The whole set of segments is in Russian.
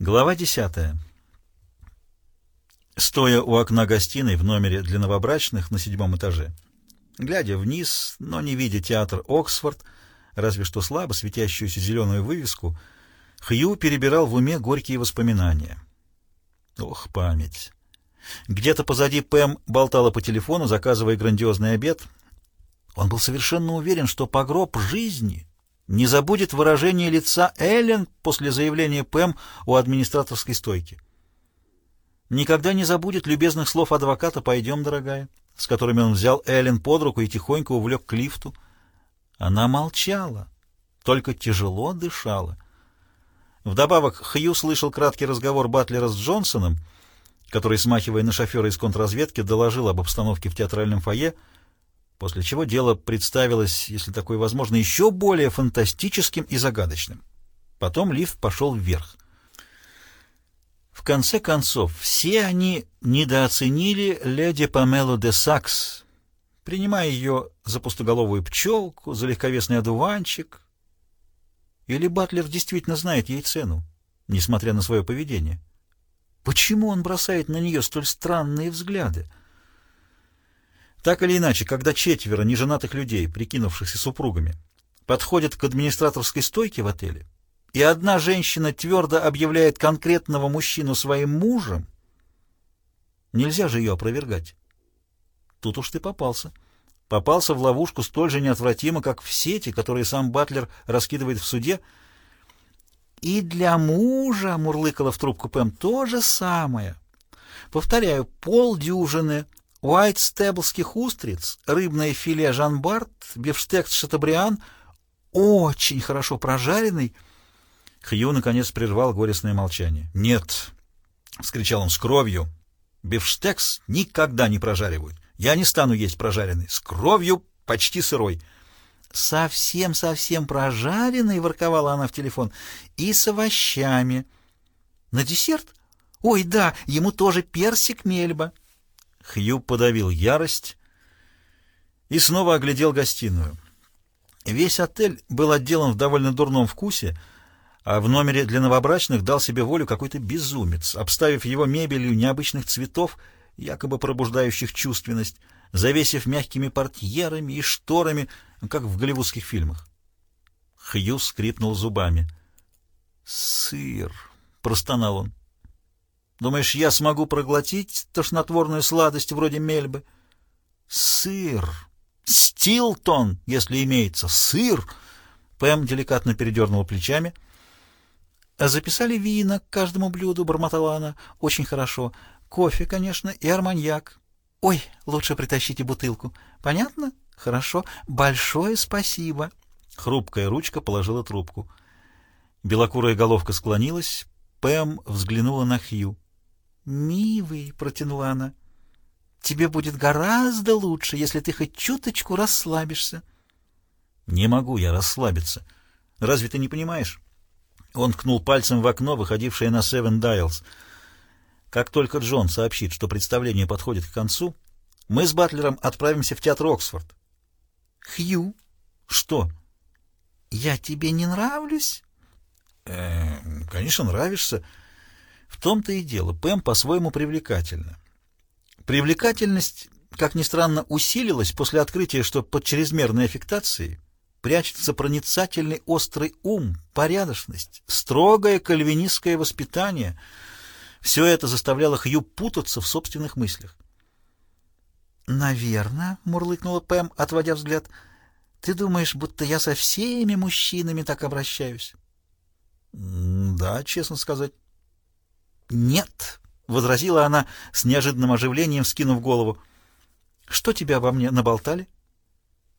Глава десятая. Стоя у окна гостиной в номере для новобрачных на седьмом этаже, глядя вниз, но не видя театр Оксфорд, разве что слабо светящуюся зеленую вывеску, Хью перебирал в уме горькие воспоминания. Ох, память! Где-то позади Пэм болтала по телефону, заказывая грандиозный обед. Он был совершенно уверен, что погроб жизни не забудет выражение лица Эллен после заявления Пэм у администраторской стойки. Никогда не забудет любезных слов адвоката «Пойдем, дорогая», с которыми он взял Эллен под руку и тихонько увлек к лифту. Она молчала, только тяжело дышала. Вдобавок Хью слышал краткий разговор Батлера с Джонсоном, который, смахивая на шофера из контрразведки, доложил об обстановке в театральном фойе, после чего дело представилось, если такое возможно, еще более фантастическим и загадочным. Потом лифт пошел вверх. В конце концов, все они недооценили леди Памелу де Сакс, принимая ее за пустоголовую пчелку, за легковесный одуванчик. Или Батлер действительно знает ей цену, несмотря на свое поведение? Почему он бросает на нее столь странные взгляды? Так или иначе, когда четверо неженатых людей, прикинувшихся супругами, подходят к администраторской стойке в отеле, и одна женщина твердо объявляет конкретного мужчину своим мужем, нельзя же ее опровергать. Тут уж ты попался. Попался в ловушку столь же неотвратимо, как в сети, которые сам Батлер раскидывает в суде. И для мужа, — мурлыкала в трубку Пэм, — то же самое. Повторяю, полдюжины Уайт стеблских устриц, рыбное филе жан-барт, бифштекс шатабриан, очень хорошо прожаренный. Хью, наконец, прервал горестное молчание. «Нет!» — вскричал он с кровью. «Бифштекс никогда не прожаривают. Я не стану есть прожаренный. С кровью почти сырой». «Совсем-совсем прожаренный?» — ворковала она в телефон. «И с овощами». «На десерт? Ой, да, ему тоже персик мельба». Хью подавил ярость и снова оглядел гостиную. Весь отель был отделан в довольно дурном вкусе, а в номере для новобрачных дал себе волю какой-то безумец, обставив его мебелью необычных цветов, якобы пробуждающих чувственность, завесив мягкими портьерами и шторами, как в голливудских фильмах. Хью скрипнул зубами. «Сыр!» — простонал он. Думаешь, я смогу проглотить тошнотворную сладость вроде мельбы? Сыр! Стилтон, если имеется, сыр! Пэм деликатно передернула плечами. Записали вина к каждому блюду, бормотала она. Очень хорошо. Кофе, конечно, и арманьяк. Ой, лучше притащите бутылку. Понятно? Хорошо. Большое спасибо. Хрупкая ручка положила трубку. Белокурая головка склонилась. Пэм взглянула на Хью. «Милый», — протянула она, — «тебе будет гораздо лучше, если ты хоть чуточку расслабишься». «Не могу я расслабиться. Разве ты не понимаешь?» Он ткнул пальцем в окно, выходившее на Севен Дайлс. «Как только Джон сообщит, что представление подходит к концу, мы с Батлером отправимся в театр Оксфорд». «Хью?» «Что?» «Я тебе не нравлюсь?» «Э, «Конечно, нравишься». В том-то и дело, Пэм по-своему привлекательна. Привлекательность, как ни странно, усилилась после открытия, что под чрезмерной аффектацией прячется проницательный острый ум, порядочность, строгое кальвинистское воспитание. Все это заставляло Хью путаться в собственных мыслях. «Наверное», — мурлыкнула Пэм, отводя взгляд, — «ты думаешь, будто я со всеми мужчинами так обращаюсь?» «Да, честно сказать». «Нет», — возразила она с неожиданным оживлением, скинув голову. «Что тебя обо мне наболтали?»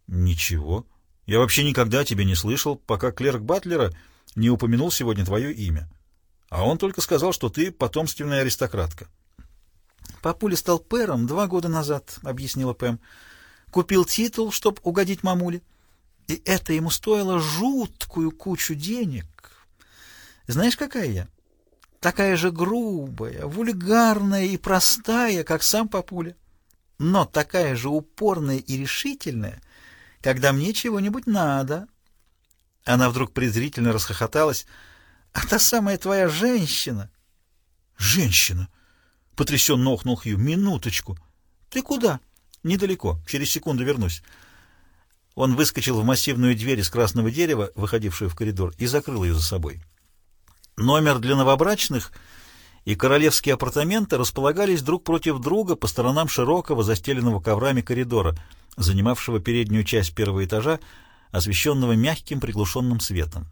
«Ничего. Я вообще никогда тебя не слышал, пока клерк Батлера не упомянул сегодня твое имя. А он только сказал, что ты потомственная аристократка». «Папуля стал пэром два года назад», — объяснила Пэм. «Купил титул, чтоб угодить мамуле. И это ему стоило жуткую кучу денег. Знаешь, какая я?» Такая же грубая, вульгарная и простая, как сам папуля, но такая же упорная и решительная, когда мне чего-нибудь надо. Она вдруг презрительно расхохоталась. А та самая твоя женщина... Женщина! Потрясенно охнул Хью. Минуточку. Ты куда? Недалеко. Через секунду вернусь. Он выскочил в массивную дверь из красного дерева, выходившую в коридор, и закрыл ее за собой. Номер для новобрачных и королевские апартаменты располагались друг против друга по сторонам широкого, застеленного коврами коридора, занимавшего переднюю часть первого этажа, освещенного мягким приглушенным светом.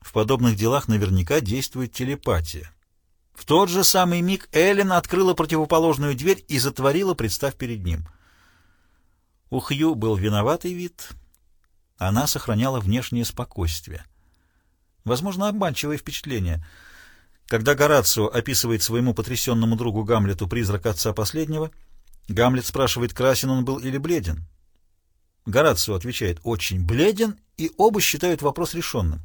В подобных делах наверняка действует телепатия. В тот же самый миг Эллен открыла противоположную дверь и затворила, представ перед ним. У Хью был виноватый вид, она сохраняла внешнее спокойствие. Возможно, обманчивое впечатление. Когда Горацио описывает своему потрясенному другу Гамлету призрак отца последнего, Гамлет спрашивает, красен он был или бледен. Горацио отвечает «очень бледен», и оба считают вопрос решенным.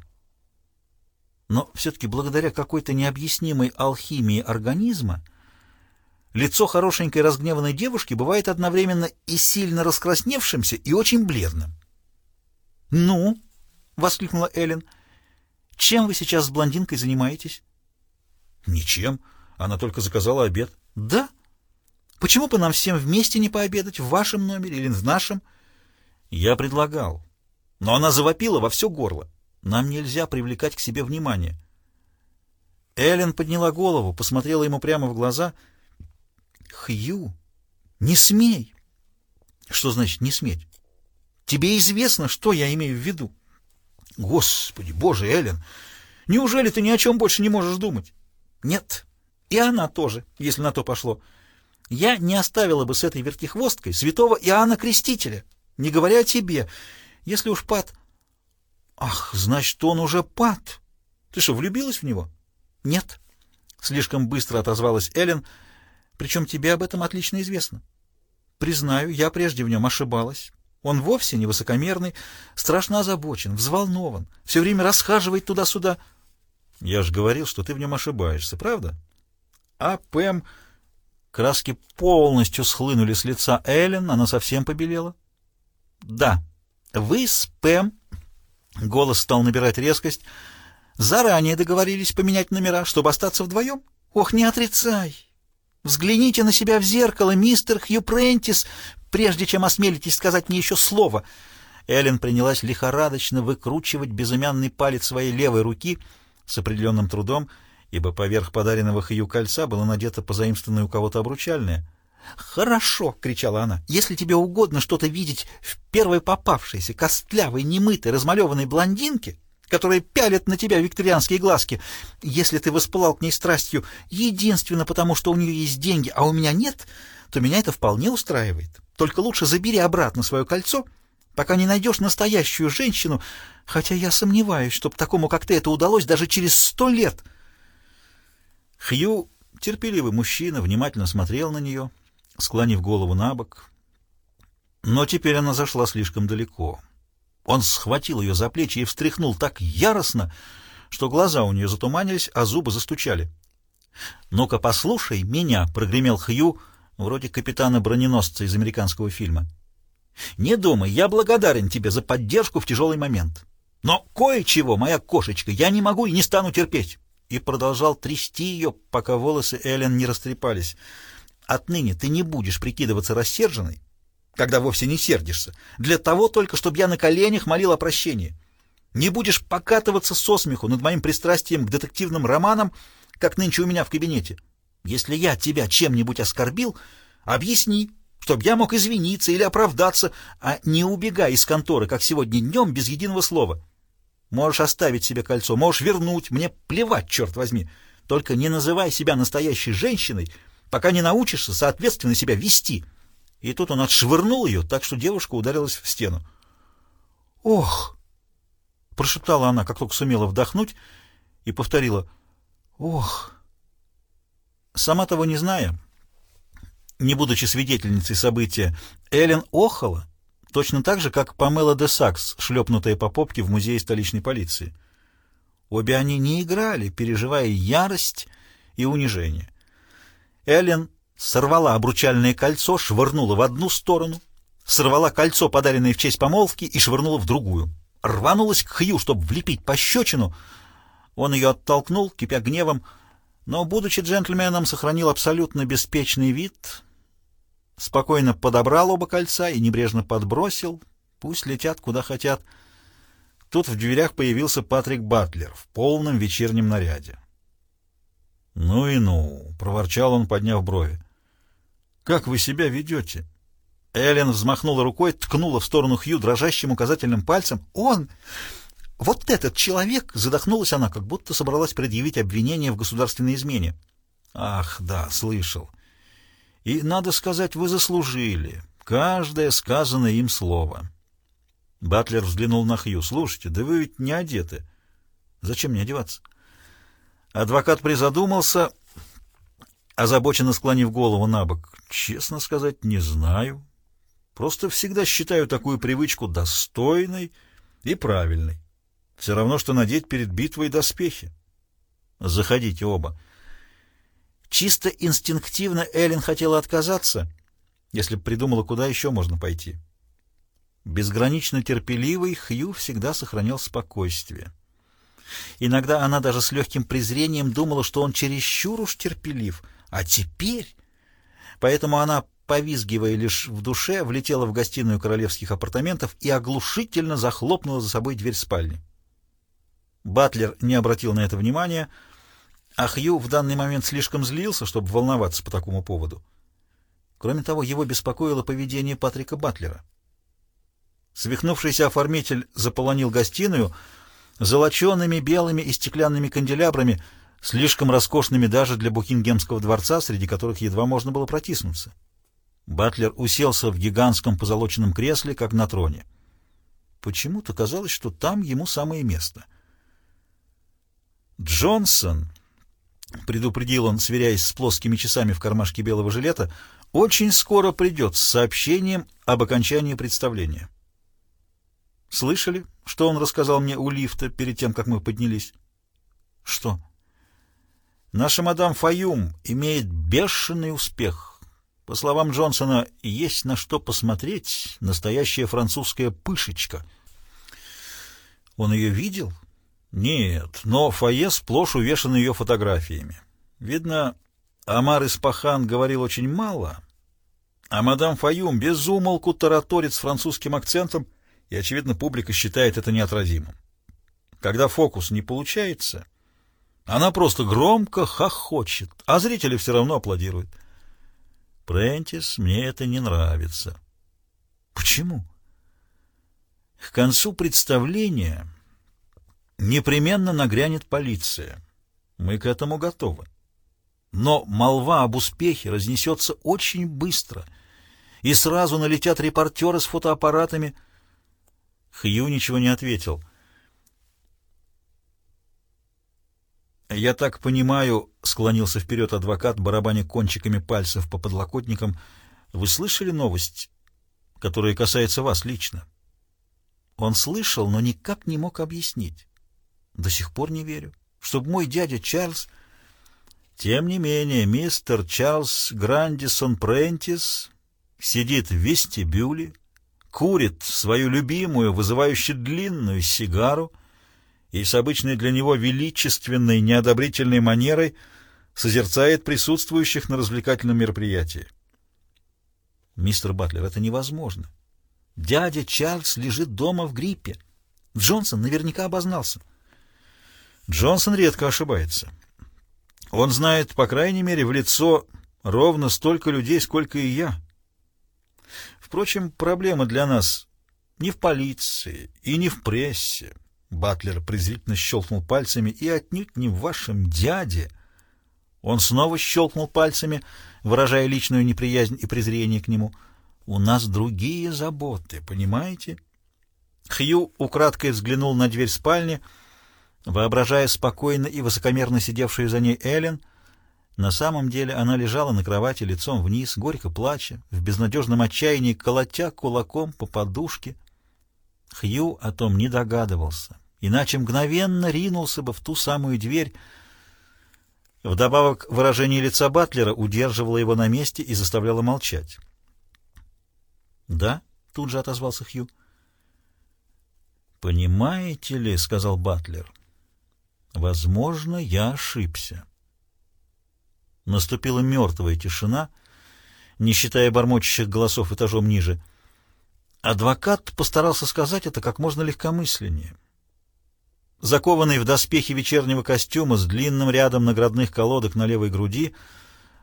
Но все-таки благодаря какой-то необъяснимой алхимии организма лицо хорошенькой разгневанной девушки бывает одновременно и сильно раскрасневшимся, и очень бледным. «Ну?» — воскликнула Эллен. «Чем вы сейчас с блондинкой занимаетесь?» «Ничем. Она только заказала обед». «Да? Почему бы нам всем вместе не пообедать в вашем номере или в нашем?» Я предлагал. Но она завопила во все горло. Нам нельзя привлекать к себе внимание. Эллен подняла голову, посмотрела ему прямо в глаза. «Хью, не смей!» «Что значит «не сметь»?» «Тебе известно, что я имею в виду?» «Господи, боже, Эллен, неужели ты ни о чем больше не можешь думать?» «Нет, и она тоже, если на то пошло. Я не оставила бы с этой вертихвосткой святого Иоанна Крестителя» не говоря о тебе. Если уж Пат... Ах, значит, он уже Пат. Ты что, влюбилась в него? Нет. Слишком быстро отозвалась Эллен. Причем тебе об этом отлично известно. Признаю, я прежде в нем ошибалась. Он вовсе не высокомерный, страшно озабочен, взволнован, все время расхаживает туда-сюда. Я же говорил, что ты в нем ошибаешься, правда? А Пэм... Краски полностью схлынули с лица Эллен, она совсем побелела. «Да, вы с Пэм...» Голос стал набирать резкость. «Заранее договорились поменять номера, чтобы остаться вдвоем? Ох, не отрицай! Взгляните на себя в зеркало, мистер Хью Прентис, прежде чем осмелитесь сказать мне еще слово!» Эллен принялась лихорадочно выкручивать безымянный палец своей левой руки с определенным трудом, ибо поверх подаренного Хью кольца было надето позаимствованное у кого-то обручальное — «Хорошо!» — кричала она. «Если тебе угодно что-то видеть в первой попавшейся, костлявой, немытой, размалеванной блондинке, которая пялит на тебя викторианские глазки, если ты воспылал к ней страстью единственно потому, что у нее есть деньги, а у меня нет, то меня это вполне устраивает. Только лучше забери обратно свое кольцо, пока не найдешь настоящую женщину, хотя я сомневаюсь, чтобы такому, как ты, это удалось даже через сто лет». Хью, терпеливый мужчина, внимательно смотрел на нее — склонив голову на бок. Но теперь она зашла слишком далеко. Он схватил ее за плечи и встряхнул так яростно, что глаза у нее затуманились, а зубы застучали. «Ну-ка, послушай меня!» — прогремел Хью, вроде капитана-броненосца из американского фильма. «Не думай, я благодарен тебе за поддержку в тяжелый момент. Но кое-чего, моя кошечка, я не могу и не стану терпеть!» И продолжал трясти ее, пока волосы Эллен не растрепались. Отныне ты не будешь прикидываться рассерженной, когда вовсе не сердишься, для того только, чтобы я на коленях молил о прощении. Не будешь покатываться со смеху над моим пристрастием к детективным романам, как нынче у меня в кабинете. Если я тебя чем-нибудь оскорбил, объясни, чтобы я мог извиниться или оправдаться, а не убегай из конторы, как сегодня днем, без единого слова. Можешь оставить себе кольцо, можешь вернуть, мне плевать, черт возьми. Только не называй себя настоящей женщиной, пока не научишься соответственно себя вести. И тут он отшвырнул ее, так что девушка ударилась в стену. «Ох!» — прошептала она, как только сумела вдохнуть, и повторила «Ох!» Сама того не зная, не будучи свидетельницей события, Эллен охала, точно так же, как Памела де Сакс, шлепнутая по попке в музее столичной полиции. Обе они не играли, переживая ярость и унижение. Эллен сорвала обручальное кольцо, швырнула в одну сторону, сорвала кольцо, подаренное в честь помолвки, и швырнула в другую. Рванулась к Хью, чтобы влепить пощечину, Он ее оттолкнул, кипя гневом, но, будучи джентльменом, сохранил абсолютно беспечный вид, спокойно подобрал оба кольца и небрежно подбросил, пусть летят куда хотят. Тут в дверях появился Патрик Батлер в полном вечернем наряде. «Ну и ну!» — проворчал он, подняв брови. «Как вы себя ведете?» Эллен взмахнула рукой, ткнула в сторону Хью дрожащим указательным пальцем. «Он! Вот этот человек!» — задохнулась она, как будто собралась предъявить обвинение в государственной измене. «Ах, да, слышал. И, надо сказать, вы заслужили. Каждое сказанное им слово». Батлер взглянул на Хью. «Слушайте, да вы ведь не одеты. Зачем мне одеваться?» Адвокат призадумался, озабоченно склонив голову на бок. «Честно сказать, не знаю». Просто всегда считаю такую привычку достойной и правильной. Все равно, что надеть перед битвой доспехи. Заходите оба. Чисто инстинктивно Эллен хотела отказаться, если придумала, куда еще можно пойти. Безгранично терпеливый Хью всегда сохранял спокойствие. Иногда она даже с легким презрением думала, что он чересчур уж терпелив, а теперь... Поэтому она повизгивая лишь в душе, влетела в гостиную королевских апартаментов и оглушительно захлопнула за собой дверь спальни. Батлер не обратил на это внимания, а Хью в данный момент слишком злился, чтобы волноваться по такому поводу. Кроме того, его беспокоило поведение Патрика Батлера. Свихнувшийся оформитель заполонил гостиную золочеными белыми и стеклянными канделябрами, слишком роскошными даже для Букингемского дворца, среди которых едва можно было протиснуться. Батлер уселся в гигантском позолоченном кресле, как на троне. Почему-то казалось, что там ему самое место. «Джонсон», — предупредил он, сверяясь с плоскими часами в кармашке белого жилета, — «очень скоро придет с сообщением об окончании представления». «Слышали, что он рассказал мне у лифта перед тем, как мы поднялись?» «Что?» «Наша мадам Фаюм имеет бешеный успех». По словам Джонсона, есть на что посмотреть настоящая французская пышечка. Он ее видел? Нет, но фойе сплошь увешано ее фотографиями. Видно, Амар Испахан говорил очень мало, а мадам Фаюм безумолку тараторит с французским акцентом, и, очевидно, публика считает это неотразимым. Когда фокус не получается, она просто громко хохочет, а зрители все равно аплодируют. Прентис, мне это не нравится. Почему? К концу представления непременно нагрянет полиция. Мы к этому готовы. Но молва об успехе разнесется очень быстро, и сразу налетят репортеры с фотоаппаратами. Хью ничего не ответил — «Я так понимаю», — склонился вперед адвокат, барабаня кончиками пальцев по подлокотникам, «вы слышали новость, которая касается вас лично?» Он слышал, но никак не мог объяснить. До сих пор не верю, чтобы мой дядя Чарльз... Тем не менее, мистер Чарльз Грандисон Прентис сидит в вестибюле, курит свою любимую, вызывающую длинную сигару, и с обычной для него величественной, неодобрительной манерой созерцает присутствующих на развлекательном мероприятии. Мистер Батлер, это невозможно. Дядя Чарльз лежит дома в гриппе. Джонсон наверняка обознался. Джонсон редко ошибается. Он знает, по крайней мере, в лицо ровно столько людей, сколько и я. Впрочем, проблема для нас не в полиции и не в прессе. Батлер презрительно щелкнул пальцами, и отнюдь не в вашем дяде. Он снова щелкнул пальцами, выражая личную неприязнь и презрение к нему. У нас другие заботы, понимаете? Хью украдкой взглянул на дверь спальни, воображая спокойно и высокомерно сидевшую за ней Эллен. На самом деле она лежала на кровати лицом вниз, горько плача, в безнадежном отчаянии, колотя кулаком по подушке. Хью о том не догадывался иначе мгновенно ринулся бы в ту самую дверь. Вдобавок выражение лица Батлера удерживало его на месте и заставляло молчать. «Да?» — тут же отозвался Хью. «Понимаете ли, — сказал Батлер, — Возможно, я ошибся. Наступила мертвая тишина, не считая бормочущих голосов этажом ниже. Адвокат постарался сказать это как можно легкомысленнее. Закованный в доспехи вечернего костюма с длинным рядом наградных колодок на левой груди,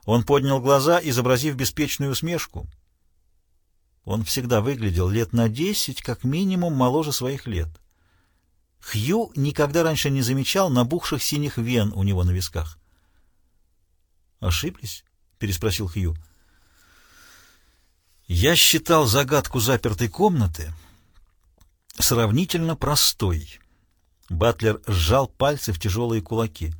он поднял глаза, изобразив беспечную усмешку. Он всегда выглядел лет на десять, как минимум, моложе своих лет. Хью никогда раньше не замечал набухших синих вен у него на висках. «Ошиблись?» — переспросил Хью. «Я считал загадку запертой комнаты сравнительно простой». Батлер сжал пальцы в тяжелые кулаки.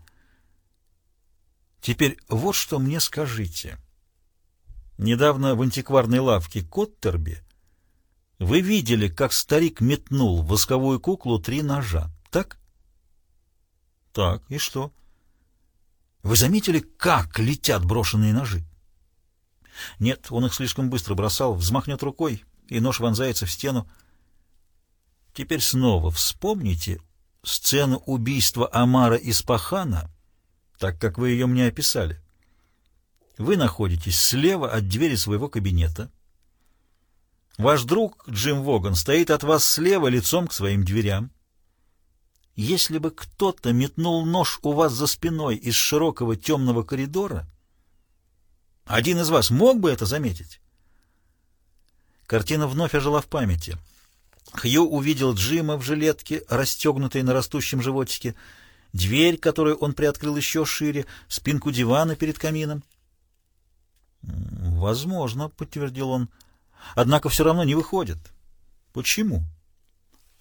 «Теперь вот что мне скажите. Недавно в антикварной лавке Коттерби вы видели, как старик метнул в восковую куклу три ножа, так?» «Так, и что?» Вы заметили, как летят брошенные ножи? Нет, он их слишком быстро бросал, взмахнет рукой, и нож вонзается в стену. Теперь снова вспомните сцену убийства Амара из Пахана, так как вы ее мне описали. Вы находитесь слева от двери своего кабинета. Ваш друг Джим Воган стоит от вас слева лицом к своим дверям. Если бы кто-то метнул нож у вас за спиной из широкого темного коридора, один из вас мог бы это заметить? Картина вновь ожила в памяти. Хью увидел Джима в жилетке, расстегнутой на растущем животике, дверь, которую он приоткрыл еще шире, спинку дивана перед камином. «Возможно», — подтвердил он, — «однако все равно не выходит». «Почему?»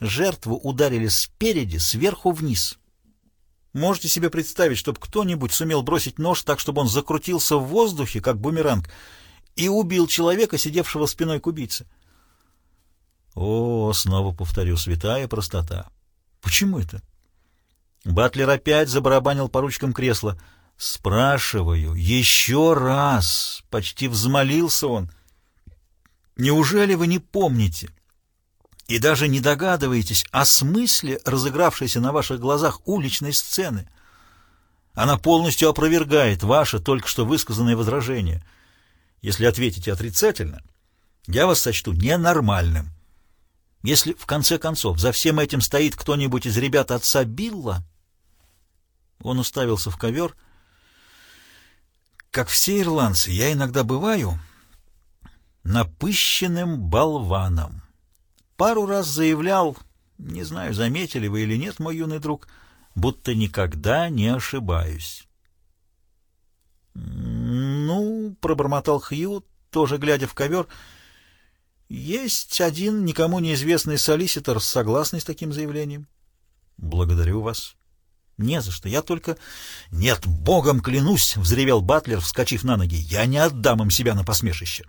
Жертву ударили спереди, сверху вниз. Можете себе представить, чтобы кто-нибудь сумел бросить нож так, чтобы он закрутился в воздухе, как бумеранг, и убил человека, сидевшего спиной к убийце? О, снова повторю, святая простота. Почему это? Батлер опять забарабанил по ручкам кресла. Спрашиваю, еще раз, почти взмолился он. Неужели вы не помните? и даже не догадываетесь о смысле разыгравшейся на ваших глазах уличной сцены. Она полностью опровергает ваше только что высказанное возражение. Если ответите отрицательно, я вас сочту ненормальным. Если, в конце концов, за всем этим стоит кто-нибудь из ребят отца Билла, он уставился в ковер. Как все ирландцы, я иногда бываю напыщенным болваном. Пару раз заявлял, не знаю, заметили вы или нет, мой юный друг, будто никогда не ошибаюсь. «Ну, — пробормотал Хью, тоже глядя в ковер, — есть один никому неизвестный солиситор, согласный с таким заявлением. Благодарю вас. Не за что, я только... Нет, богом клянусь, — взревел Батлер, вскочив на ноги, — я не отдам им себя на посмешище.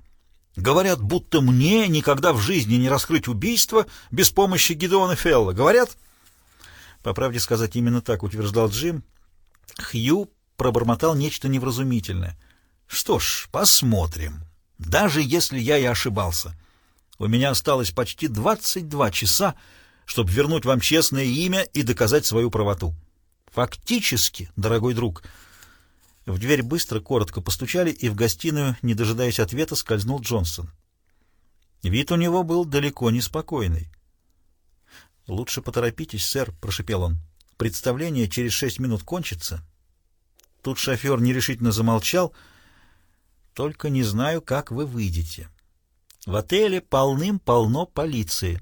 Говорят, будто мне никогда в жизни не раскрыть убийство без помощи Гидеона Фелла. Говорят? По правде сказать, именно так утверждал Джим. Хью пробормотал нечто невразумительное. Что ж, посмотрим. Даже если я и ошибался. У меня осталось почти 22 часа, чтобы вернуть вам честное имя и доказать свою правоту. Фактически, дорогой друг, — в дверь быстро, коротко постучали, и в гостиную, не дожидаясь ответа, скользнул Джонсон. Вид у него был далеко не спокойный. «Лучше поторопитесь, сэр», — прошепел он. «Представление через шесть минут кончится». Тут шофер нерешительно замолчал. «Только не знаю, как вы выйдете. В отеле полным-полно полиции».